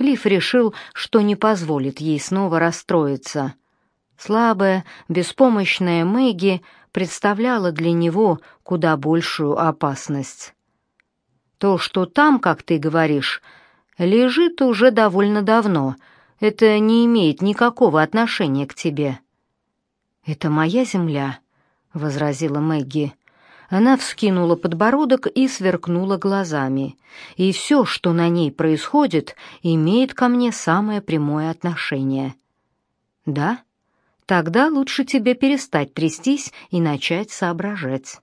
Клифф решил, что не позволит ей снова расстроиться. Слабая, беспомощная Мэгги представляла для него куда большую опасность. То, что там, как ты говоришь, лежит уже довольно давно, это не имеет никакого отношения к тебе. Это моя земля, возразила Мэгги. Она вскинула подбородок и сверкнула глазами. И все, что на ней происходит, имеет ко мне самое прямое отношение. Да? Тогда лучше тебе перестать трястись и начать соображать.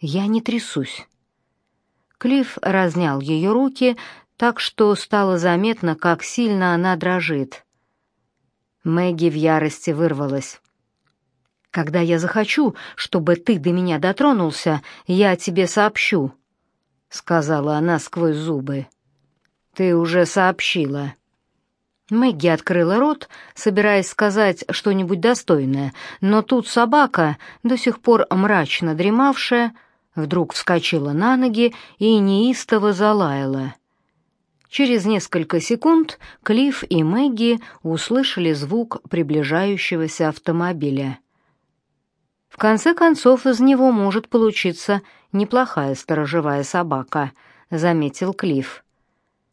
Я не трясусь. Клифф разнял ее руки, так что стало заметно, как сильно она дрожит. Мэгги в ярости вырвалась. Когда я захочу, чтобы ты до меня дотронулся, я тебе сообщу, сказала она сквозь зубы. Ты уже сообщила. Мэгги открыла рот, собираясь сказать что-нибудь достойное, но тут собака, до сих пор мрачно дремавшая, вдруг вскочила на ноги и неистово залаяла. Через несколько секунд Клифф и Мэгги услышали звук приближающегося автомобиля. Конце концов, из него может получиться неплохая сторожевая собака, заметил Клифф.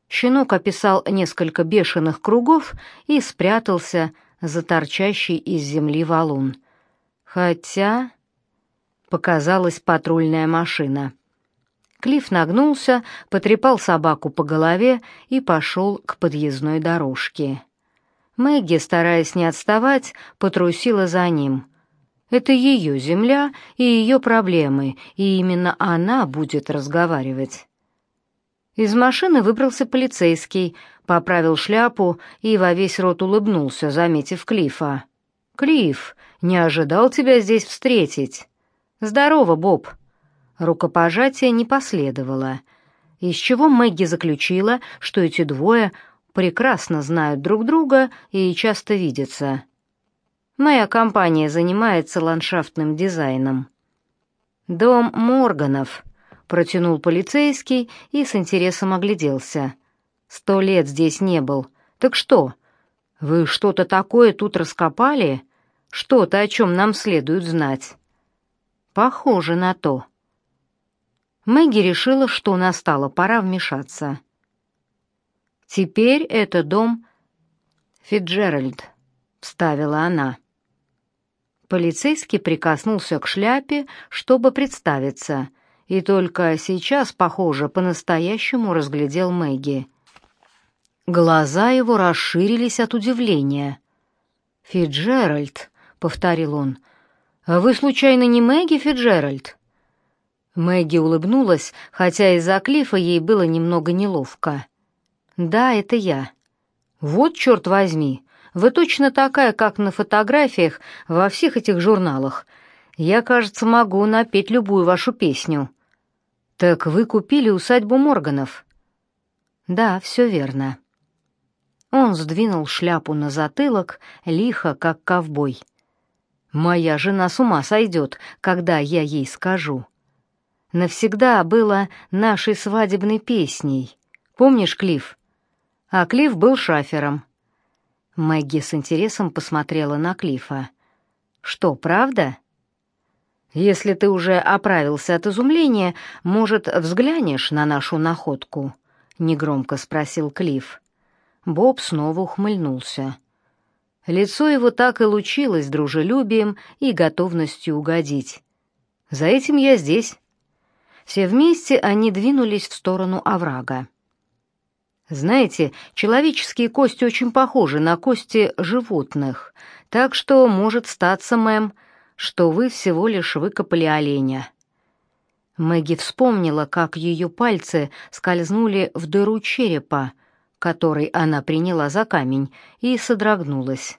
Щенок описал несколько бешеных кругов и спрятался за торчащий из земли валун. Хотя показалась патрульная машина. Клифф нагнулся, потрепал собаку по голове и пошел к подъездной дорожке. Мэгги, стараясь не отставать, потрусила за ним. Это ее земля и ее проблемы, и именно она будет разговаривать. Из машины выбрался полицейский, поправил шляпу и во весь рот улыбнулся, заметив Клифа. «Клифф, не ожидал тебя здесь встретить». «Здорово, Боб». Рукопожатие не последовало, из чего Мэгги заключила, что эти двое прекрасно знают друг друга и часто видятся. Моя компания занимается ландшафтным дизайном. Дом Морганов, протянул полицейский и с интересом огляделся. Сто лет здесь не был. Так что? Вы что-то такое тут раскопали? Что-то, о чем нам следует знать? Похоже на то. Мэгги решила, что настала пора вмешаться. Теперь это дом Фиджеральд, вставила она. Полицейский прикоснулся к шляпе, чтобы представиться, и только сейчас, похоже, по-настоящему разглядел Мэгги. Глаза его расширились от удивления. «Фиджеральд», — повторил он, — «вы случайно не Мэгги Фиджеральд?» Мэгги улыбнулась, хотя из-за Клифа ей было немного неловко. «Да, это я». «Вот черт возьми, вы точно такая, как на фотографиях во всех этих журналах. Я, кажется, могу напеть любую вашу песню». «Так вы купили усадьбу Морганов?» «Да, все верно». Он сдвинул шляпу на затылок, лихо, как ковбой. «Моя жена с ума сойдет, когда я ей скажу». Навсегда было нашей свадебной песней. Помнишь, Клифф? А Клифф был шафером. Мэгги с интересом посмотрела на Клифа. Что, правда? Если ты уже оправился от изумления, может, взглянешь на нашу находку? негромко спросил Клиф. Боб снова ухмыльнулся. Лицо его так и лучилось дружелюбием и готовностью угодить. За этим я здесь. Все вместе они двинулись в сторону оврага. Знаете, человеческие кости очень похожи на кости животных, так что может статься, мэм, что вы всего лишь выкопали оленя». Мэгги вспомнила, как ее пальцы скользнули в дыру черепа, который она приняла за камень, и содрогнулась.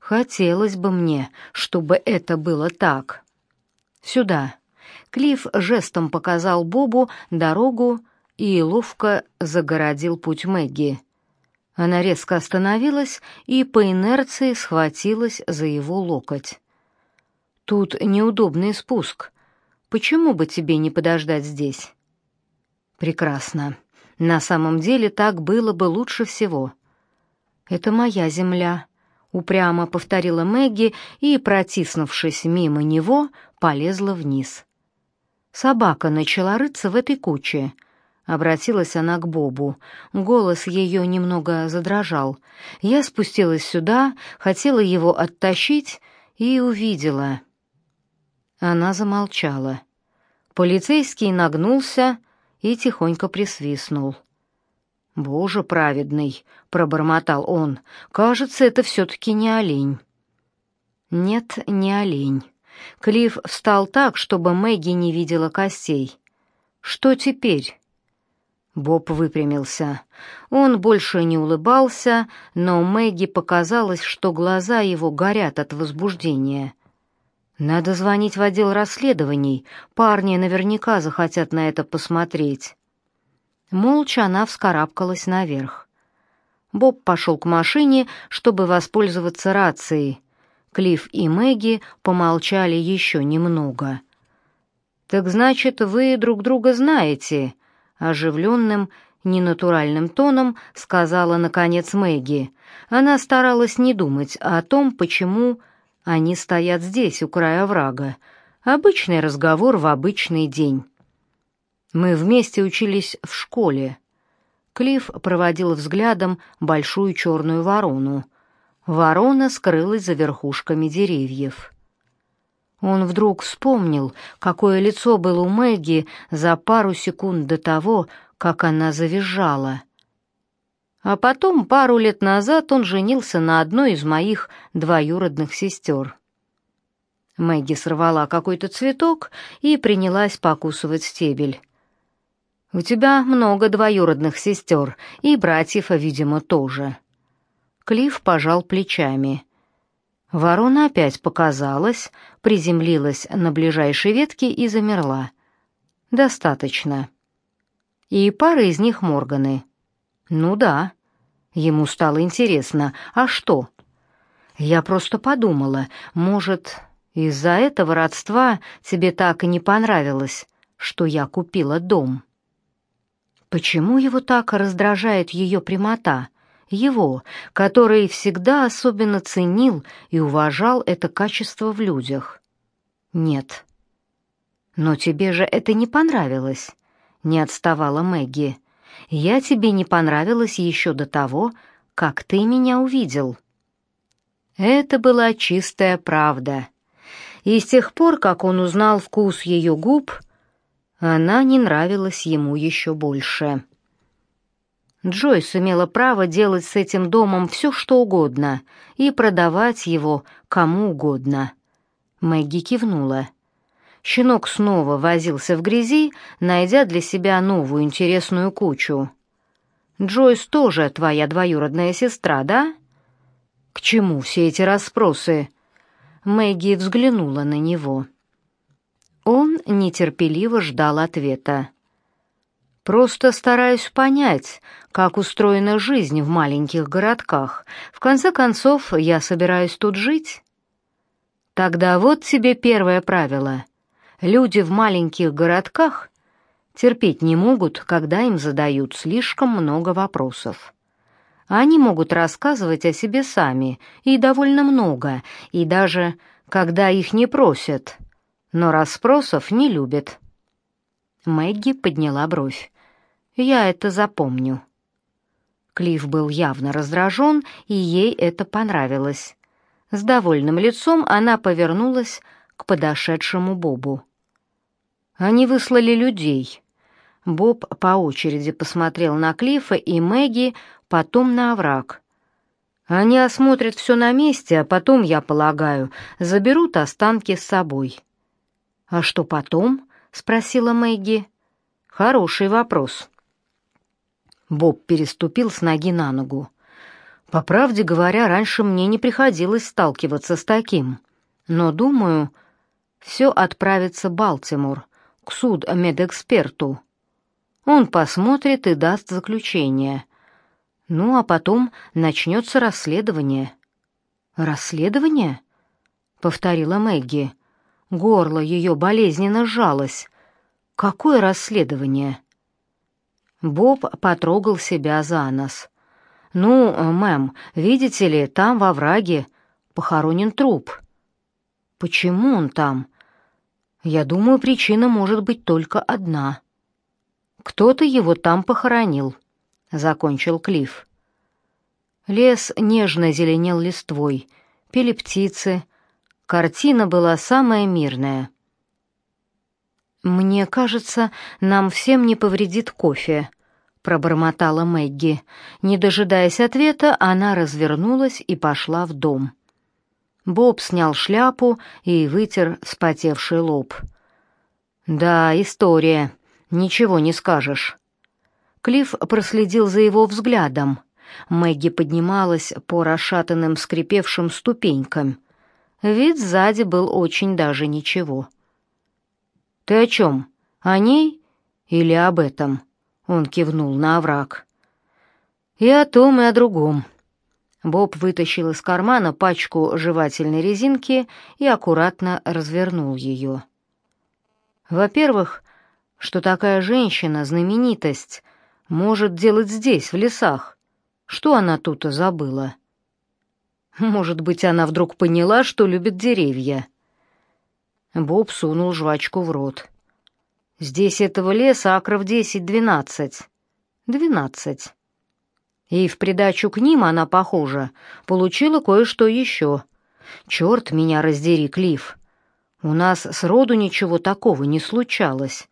«Хотелось бы мне, чтобы это было так». «Сюда». Клифф жестом показал Бобу дорогу и ловко загородил путь Мэгги. Она резко остановилась и по инерции схватилась за его локоть. «Тут неудобный спуск. Почему бы тебе не подождать здесь?» «Прекрасно. На самом деле так было бы лучше всего. «Это моя земля», — упрямо повторила Мэгги и, протиснувшись мимо него, полезла вниз. Собака начала рыться в этой куче. Обратилась она к Бобу. Голос ее немного задрожал. Я спустилась сюда, хотела его оттащить и увидела. Она замолчала. Полицейский нагнулся и тихонько присвистнул. «Боже праведный!» — пробормотал он. «Кажется, это все-таки не олень». «Нет, не олень». Клифф встал так, чтобы Мэгги не видела костей. «Что теперь?» Боб выпрямился. Он больше не улыбался, но Мэгги показалось, что глаза его горят от возбуждения. «Надо звонить в отдел расследований. Парни наверняка захотят на это посмотреть». Молча она вскарабкалась наверх. Боб пошел к машине, чтобы воспользоваться рацией. Клифф и Мэгги помолчали еще немного. «Так значит, вы друг друга знаете?» Оживленным, ненатуральным тоном сказала, наконец, Мэгги. Она старалась не думать о том, почему они стоят здесь, у края врага. Обычный разговор в обычный день. Мы вместе учились в школе. Клифф проводил взглядом большую черную ворону. Ворона скрылась за верхушками деревьев. Он вдруг вспомнил, какое лицо было у Мэгги за пару секунд до того, как она завизжала. А потом, пару лет назад, он женился на одной из моих двоюродных сестер. Мэгги сорвала какой-то цветок и принялась покусывать стебель. «У тебя много двоюродных сестер, и братьев, видимо, тоже». Клифф пожал плечами. Ворона опять показалась, приземлилась на ближайшей ветке и замерла. Достаточно. И пара из них Морганы. Ну да. Ему стало интересно, а что? Я просто подумала, может, из-за этого родства тебе так и не понравилось, что я купила дом. Почему его так раздражает ее прямота? Его, который всегда особенно ценил и уважал это качество в людях. Нет. Но тебе же это не понравилось, не отставала Мэгги. Я тебе не понравилась еще до того, как ты меня увидел. Это была чистая правда. И с тех пор, как он узнал вкус ее губ, она не нравилась ему еще больше. Джойс имела право делать с этим домом все, что угодно, и продавать его кому угодно. Мэгги кивнула. Щенок снова возился в грязи, найдя для себя новую интересную кучу. «Джойс тоже твоя двоюродная сестра, да?» «К чему все эти расспросы?» Мэгги взглянула на него. Он нетерпеливо ждал ответа. Просто стараюсь понять, как устроена жизнь в маленьких городках. В конце концов, я собираюсь тут жить. Тогда вот тебе первое правило. Люди в маленьких городках терпеть не могут, когда им задают слишком много вопросов. Они могут рассказывать о себе сами, и довольно много, и даже когда их не просят, но расспросов не любят. Мэгги подняла бровь. Я это запомню». Клифф был явно раздражен, и ей это понравилось. С довольным лицом она повернулась к подошедшему Бобу. Они выслали людей. Боб по очереди посмотрел на Клиффа и Мэгги, потом на овраг. Они осмотрят все на месте, а потом, я полагаю, заберут останки с собой. А что потом? спросила Мэгги. Хороший вопрос. Боб переступил с ноги на ногу. По правде говоря, раньше мне не приходилось сталкиваться с таким. Но, думаю, все отправится Балтимор, к судмедэксперту. Он посмотрит и даст заключение. Ну, а потом начнется расследование. «Расследование?» — повторила Мэгги. Горло ее болезненно сжалось. «Какое расследование?» Боб потрогал себя за нос. «Ну, мэм, видите ли, там во враге похоронен труп». «Почему он там?» «Я думаю, причина может быть только одна. Кто-то его там похоронил», — закончил Клифф. Лес нежно зеленел листвой, пели птицы. Картина была самая мирная. «Мне кажется, нам всем не повредит кофе», — пробормотала Мэгги. Не дожидаясь ответа, она развернулась и пошла в дом. Боб снял шляпу и вытер вспотевший лоб. «Да, история. Ничего не скажешь». Клифф проследил за его взглядом. Мэгги поднималась по расшатанным скрипевшим ступенькам. Вид сзади был очень даже ничего. «Ты о чем? О ней или об этом?» Он кивнул на овраг. «И о том, и о другом». Боб вытащил из кармана пачку жевательной резинки и аккуратно развернул ее. «Во-первых, что такая женщина, знаменитость, может делать здесь, в лесах? Что она тут забыла? Может быть, она вдруг поняла, что любит деревья. Боб сунул жвачку в рот. Здесь этого леса акров десять-двенадцать. Двенадцать. И в придачу к ним она, похоже, получила кое-что еще. Черт меня раздери, Клифф. У нас сроду ничего такого не случалось.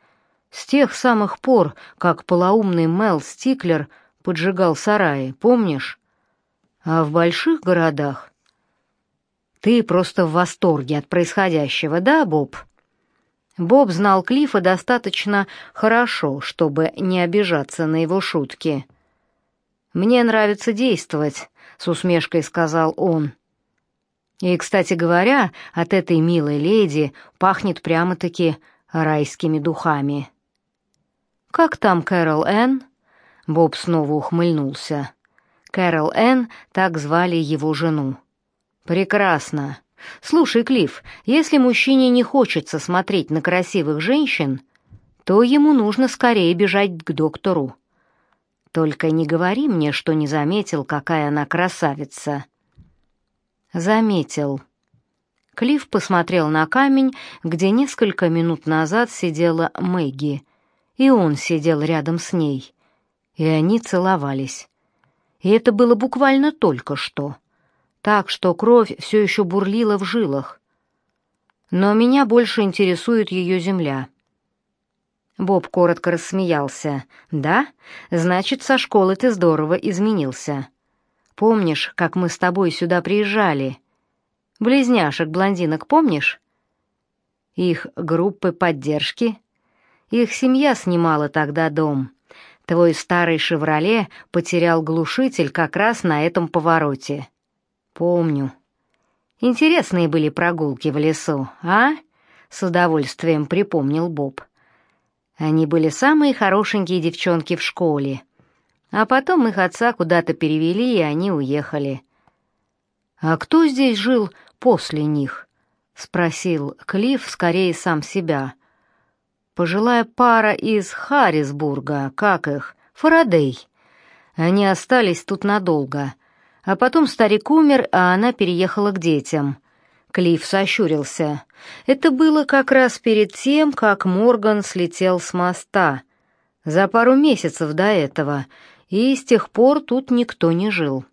С тех самых пор, как полоумный Мел Стиклер — поджигал сараи, помнишь? А в больших городах ты просто в восторге от происходящего, да, Боб? Боб знал Клифа достаточно хорошо, чтобы не обижаться на его шутки. Мне нравится действовать, с усмешкой сказал он. И, кстати говоря, от этой милой леди пахнет прямо-таки райскими духами. Как там Кэрол Энн? Боб снова ухмыльнулся. Кэрол Энн, так звали его жену. Прекрасно. Слушай, Клифф, если мужчине не хочется смотреть на красивых женщин, то ему нужно скорее бежать к доктору. Только не говори мне, что не заметил, какая она красавица. Заметил. Клифф посмотрел на камень, где несколько минут назад сидела Мэгги, и он сидел рядом с ней и они целовались. И это было буквально только что. Так что кровь все еще бурлила в жилах. Но меня больше интересует ее земля. Боб коротко рассмеялся. «Да? Значит, со школы ты здорово изменился. Помнишь, как мы с тобой сюда приезжали? Близняшек-блондинок помнишь? Их группы поддержки? Их семья снимала тогда дом. Твой старый «Шевроле» потерял глушитель как раз на этом повороте. Помню. Интересные были прогулки в лесу, а? С удовольствием припомнил Боб. Они были самые хорошенькие девчонки в школе. А потом их отца куда-то перевели, и они уехали. А кто здесь жил после них? спросил Клифф скорее сам себя. Пожилая пара из Харрисбурга, как их, Фарадей. Они остались тут надолго. А потом старик умер, а она переехала к детям. Клифф сощурился. Это было как раз перед тем, как Морган слетел с моста. За пару месяцев до этого. И с тех пор тут никто не жил.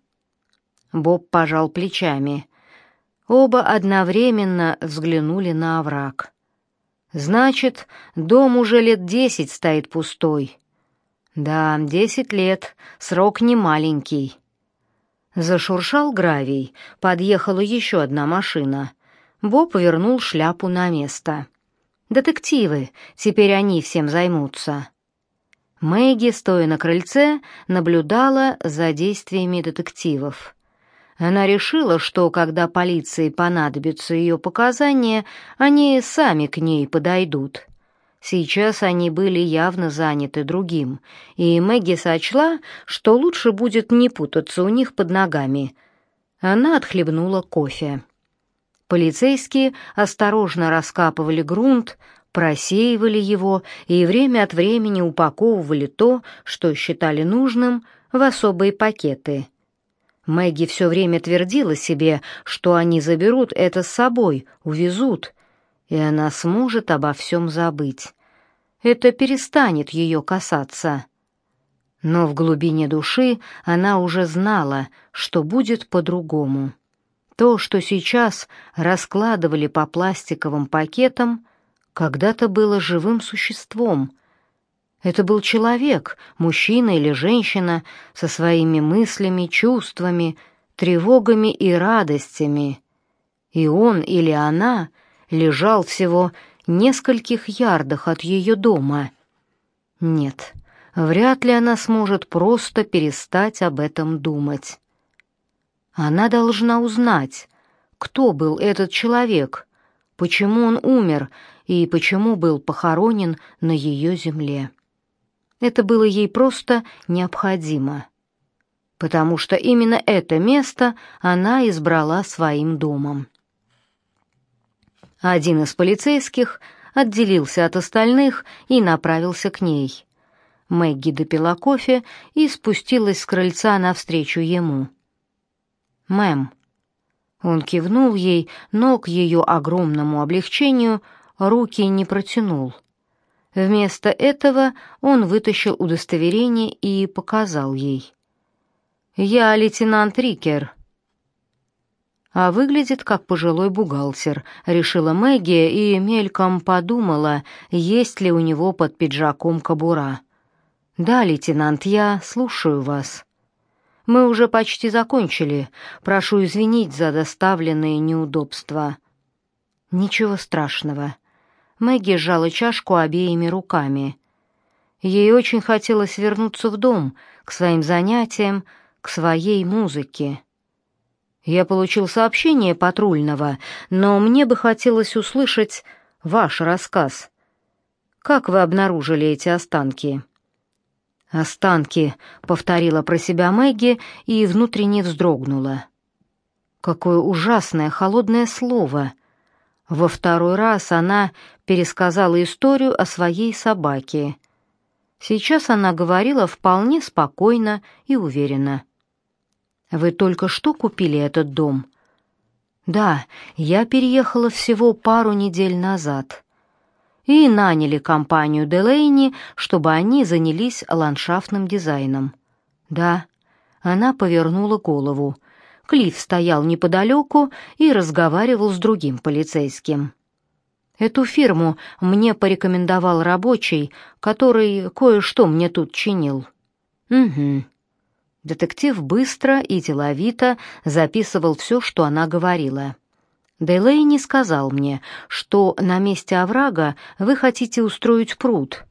Боб пожал плечами. Оба одновременно взглянули на овраг. Значит, дом уже лет десять стоит пустой. Да, десять лет, срок не маленький. Зашуршал гравий, подъехала еще одна машина. Боб повернул шляпу на место. Детективы, теперь они всем займутся. Мэгги, стоя на крыльце, наблюдала за действиями детективов. Она решила, что когда полиции понадобятся ее показания, они сами к ней подойдут. Сейчас они были явно заняты другим, и Мэгги сочла, что лучше будет не путаться у них под ногами. Она отхлебнула кофе. Полицейские осторожно раскапывали грунт, просеивали его и время от времени упаковывали то, что считали нужным, в особые пакеты. Мэгги все время твердила себе, что они заберут это с собой, увезут, и она сможет обо всем забыть. Это перестанет ее касаться. Но в глубине души она уже знала, что будет по-другому. То, что сейчас раскладывали по пластиковым пакетам, когда-то было живым существом. Это был человек, мужчина или женщина, со своими мыслями, чувствами, тревогами и радостями. И он или она лежал всего нескольких ярдах от ее дома. Нет, вряд ли она сможет просто перестать об этом думать. Она должна узнать, кто был этот человек, почему он умер и почему был похоронен на ее земле. Это было ей просто необходимо, потому что именно это место она избрала своим домом. Один из полицейских отделился от остальных и направился к ней. Мэгги допила кофе и спустилась с крыльца навстречу ему. «Мэм». Он кивнул ей, но к ее огромному облегчению руки не протянул. Вместо этого он вытащил удостоверение и показал ей. «Я лейтенант Рикер», а выглядит как пожилой бухгалтер, решила Мэгги и мельком подумала, есть ли у него под пиджаком кобура. Да, лейтенант, я слушаю вас. Мы уже почти закончили. Прошу извинить за доставленные неудобства. Ничего страшного. Мэгги сжала чашку обеими руками. Ей очень хотелось вернуться в дом, к своим занятиям, к своей музыке. Я получил сообщение патрульного, но мне бы хотелось услышать ваш рассказ. Как вы обнаружили эти останки? Останки, повторила про себя Мэгги и внутренне вздрогнула. Какое ужасное холодное слово. Во второй раз она пересказала историю о своей собаке. Сейчас она говорила вполне спокойно и уверенно. Вы только что купили этот дом? Да, я переехала всего пару недель назад. И наняли компанию Делейни, чтобы они занялись ландшафтным дизайном. Да, она повернула голову. Клифф стоял неподалеку и разговаривал с другим полицейским. Эту фирму мне порекомендовал рабочий, который кое-что мне тут чинил. Угу. Детектив быстро и деловито записывал все, что она говорила. Делейни сказал мне, что на месте оврага вы хотите устроить пруд.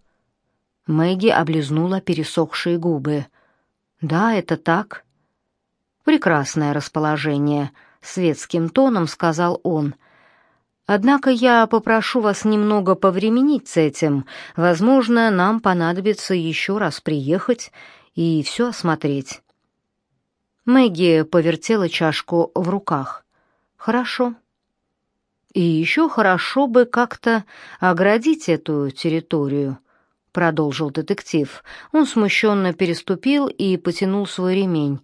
Мэгги облизнула пересохшие губы. Да, это так. Прекрасное расположение, светским тоном сказал он. Однако я попрошу вас немного повременить с этим. Возможно, нам понадобится еще раз приехать и все осмотреть. Мэгги повертела чашку в руках. Хорошо. И еще хорошо бы как-то оградить эту территорию, продолжил детектив. Он смущенно переступил и потянул свой ремень.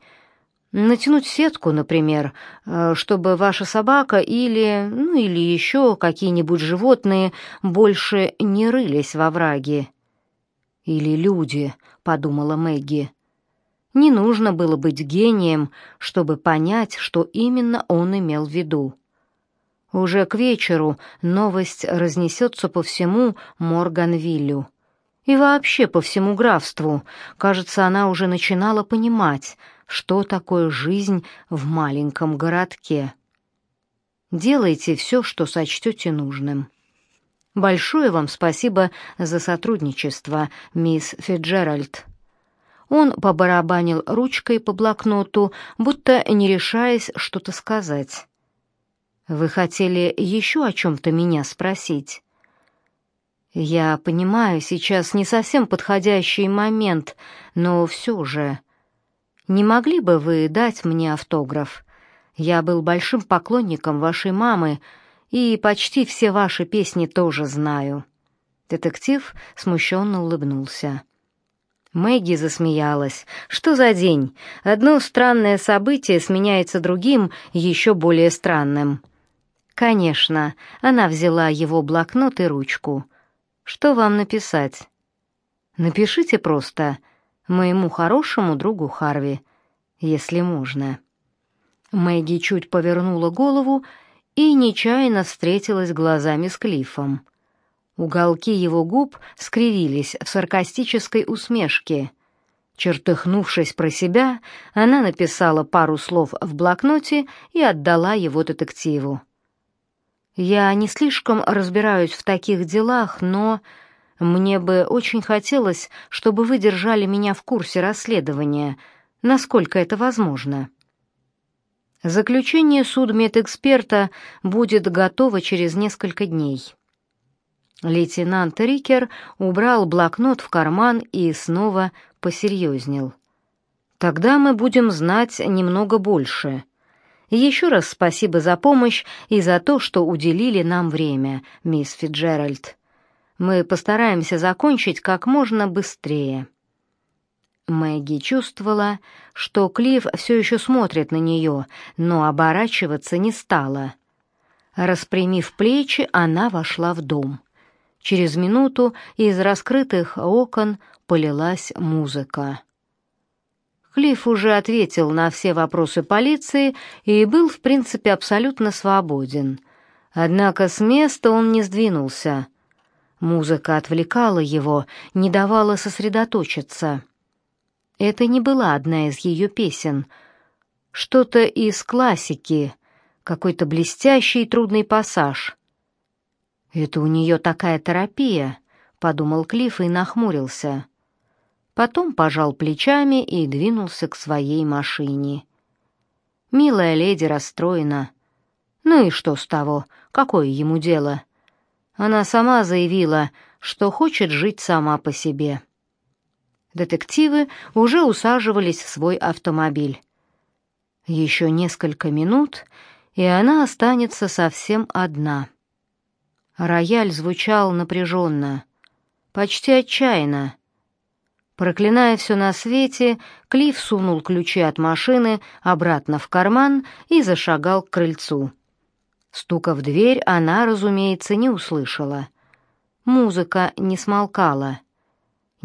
Натянуть сетку, например, э, чтобы ваша собака или, ну или еще какие-нибудь животные больше не рылись во враге. Или люди, подумала Мэгги. Не нужно было быть гением, чтобы понять, что именно он имел в виду. Уже к вечеру новость разнесется по всему Морганвиллю. И вообще по всему графству. Кажется, она уже начинала понимать, что такое жизнь в маленьком городке. Делайте все, что сочтете нужным. Большое вам спасибо за сотрудничество, мисс Фиджеральд. Он побарабанил ручкой по блокноту, будто не решаясь что-то сказать. Вы хотели еще о чем то меня спросить? Я понимаю, сейчас не совсем подходящий момент, но все же не могли бы вы дать мне автограф? Я был большим поклонником вашей мамы и почти все ваши песни тоже знаю. Детектив смущенно улыбнулся. Мэгги засмеялась. Что за день? Одно странное событие сменяется другим, еще более странным. Конечно, она взяла его блокнот и ручку. Что вам написать? Напишите просто моему хорошему другу Харви, если можно. Мэгги чуть повернула голову и нечаянно встретилась глазами с Клифом. Уголки его губ скривились в саркастической усмешке. Чертыхнувшись про себя, она написала пару слов в блокноте и отдала его детективу. «Я не слишком разбираюсь в таких делах, но мне бы очень хотелось, чтобы вы держали меня в курсе расследования, насколько это возможно». Заключение судмедэксперта будет готово через несколько дней. Лейтенант Рикер убрал блокнот в карман и снова посерьезнел. «Тогда мы будем знать немного больше. Еще раз спасибо за помощь и за то, что уделили нам время, мисс Фиджеральд. Мы постараемся закончить как можно быстрее». Мэгги чувствовала, что Клифф все еще смотрит на нее, но оборачиваться не стала. Распрямив плечи, она вошла в дом. Через минуту из раскрытых окон полилась музыка. Клифф уже ответил на все вопросы полиции и был, в принципе, абсолютно свободен. Однако с места он не сдвинулся. Музыка отвлекала его, не давала сосредоточиться. Это не была одна из ее песен. Что-то из классики, какой-то блестящий и трудный пассаж. «Это у нее такая терапия», — подумал Клифф и нахмурился. Потом пожал плечами и двинулся к своей машине. Милая леди расстроена. Ну и что с того? Какое ему дело? Она сама заявила, что хочет жить сама по себе. Детективы уже усаживались в свой автомобиль. Еще несколько минут, и она останется совсем одна — Рояль звучал напряженно, почти отчаянно. Проклиная все на свете, Клифф сунул ключи от машины обратно в карман и зашагал к крыльцу. Стука в дверь она, разумеется, не услышала. Музыка не смолкала.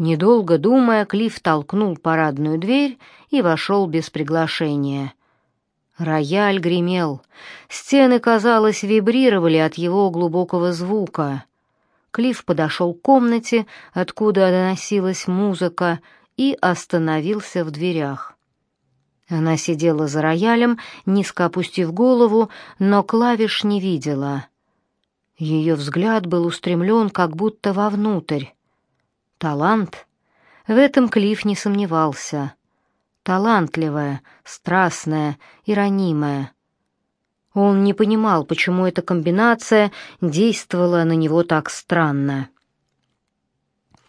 Недолго думая, Клифф толкнул парадную дверь и вошел без приглашения. Рояль гремел. Стены, казалось, вибрировали от его глубокого звука. Клифф подошел к комнате, откуда доносилась музыка, и остановился в дверях. Она сидела за роялем, низко опустив голову, но клавиш не видела. Ее взгляд был устремлен как будто вовнутрь. Талант? В этом Клифф не сомневался талантливая, страстная и ранимая. Он не понимал, почему эта комбинация действовала на него так странно.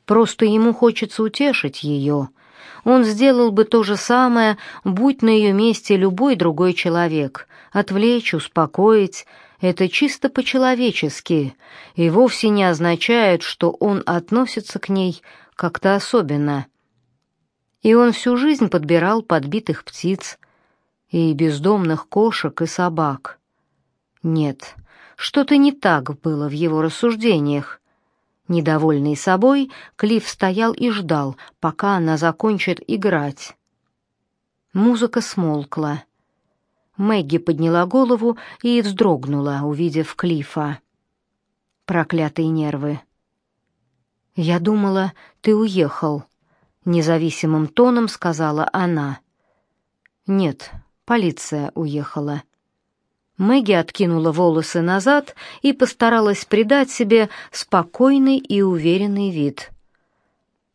Просто ему хочется утешить ее. Он сделал бы то же самое, будь на ее месте любой другой человек. Отвлечь, успокоить — это чисто по-человечески и вовсе не означает, что он относится к ней как-то особенно и он всю жизнь подбирал подбитых птиц и бездомных кошек и собак. Нет, что-то не так было в его рассуждениях. Недовольный собой, Клифф стоял и ждал, пока она закончит играть. Музыка смолкла. Мэгги подняла голову и вздрогнула, увидев Клифа. Проклятые нервы. «Я думала, ты уехал», независимым тоном сказала она. Нет, полиция уехала. Мэгги откинула волосы назад и постаралась придать себе спокойный и уверенный вид.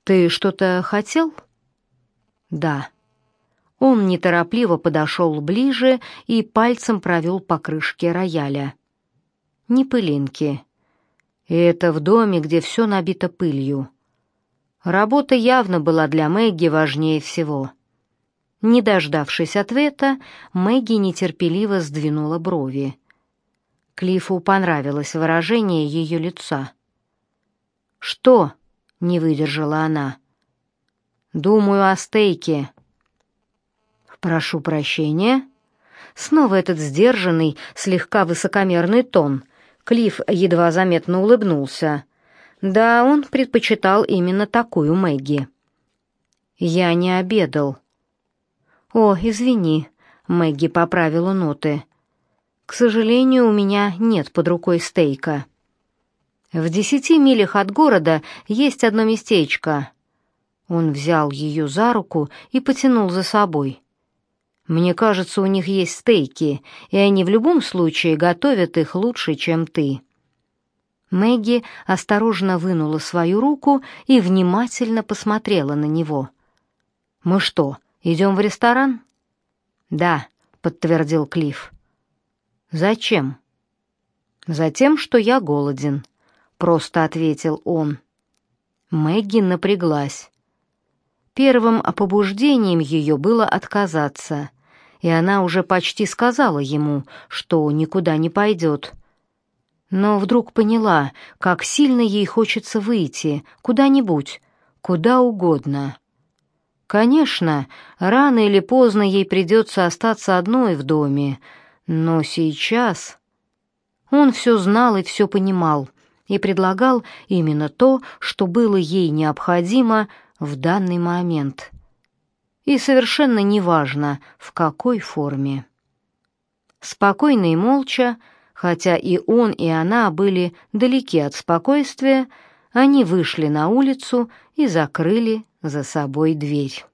Ты что-то хотел? Да. Он неторопливо подошел ближе и пальцем провел по крышке рояля. Ни пылинки. Это в доме, где все набито пылью. Работа явно была для Мэгги важнее всего. Не дождавшись ответа, Мэгги нетерпеливо сдвинула брови. Клиффу понравилось выражение ее лица. Что? не выдержала она. Думаю о стейке. Прошу прощения. Снова этот сдержанный, слегка высокомерный тон. Клифф едва заметно улыбнулся. Да, он предпочитал именно такую Мэгги. Я не обедал. О, извини, Мэгги поправила ноты. К сожалению, у меня нет под рукой стейка. В десяти милях от города есть одно местечко. Он взял ее за руку и потянул за собой. Мне кажется, у них есть стейки, и они в любом случае готовят их лучше, чем ты. Мэгги осторожно вынула свою руку и внимательно посмотрела на него. Мы что, идем в ресторан? Да, подтвердил Клифф. Зачем? Затем, что я голоден, просто ответил он. Мэгги напряглась. Первым побуждением ее было отказаться, и она уже почти сказала ему, что никуда не пойдет. Но вдруг поняла, как сильно ей хочется выйти куда-нибудь, куда угодно. Конечно, рано или поздно ей придется остаться одной в доме, но сейчас он все знал и все понимал и предлагал именно то, что было ей необходимо в данный момент. И совершенно неважно, в какой форме. Спокойно и молча, хотя и он, и она были далеки от спокойствия, они вышли на улицу и закрыли за собой дверь.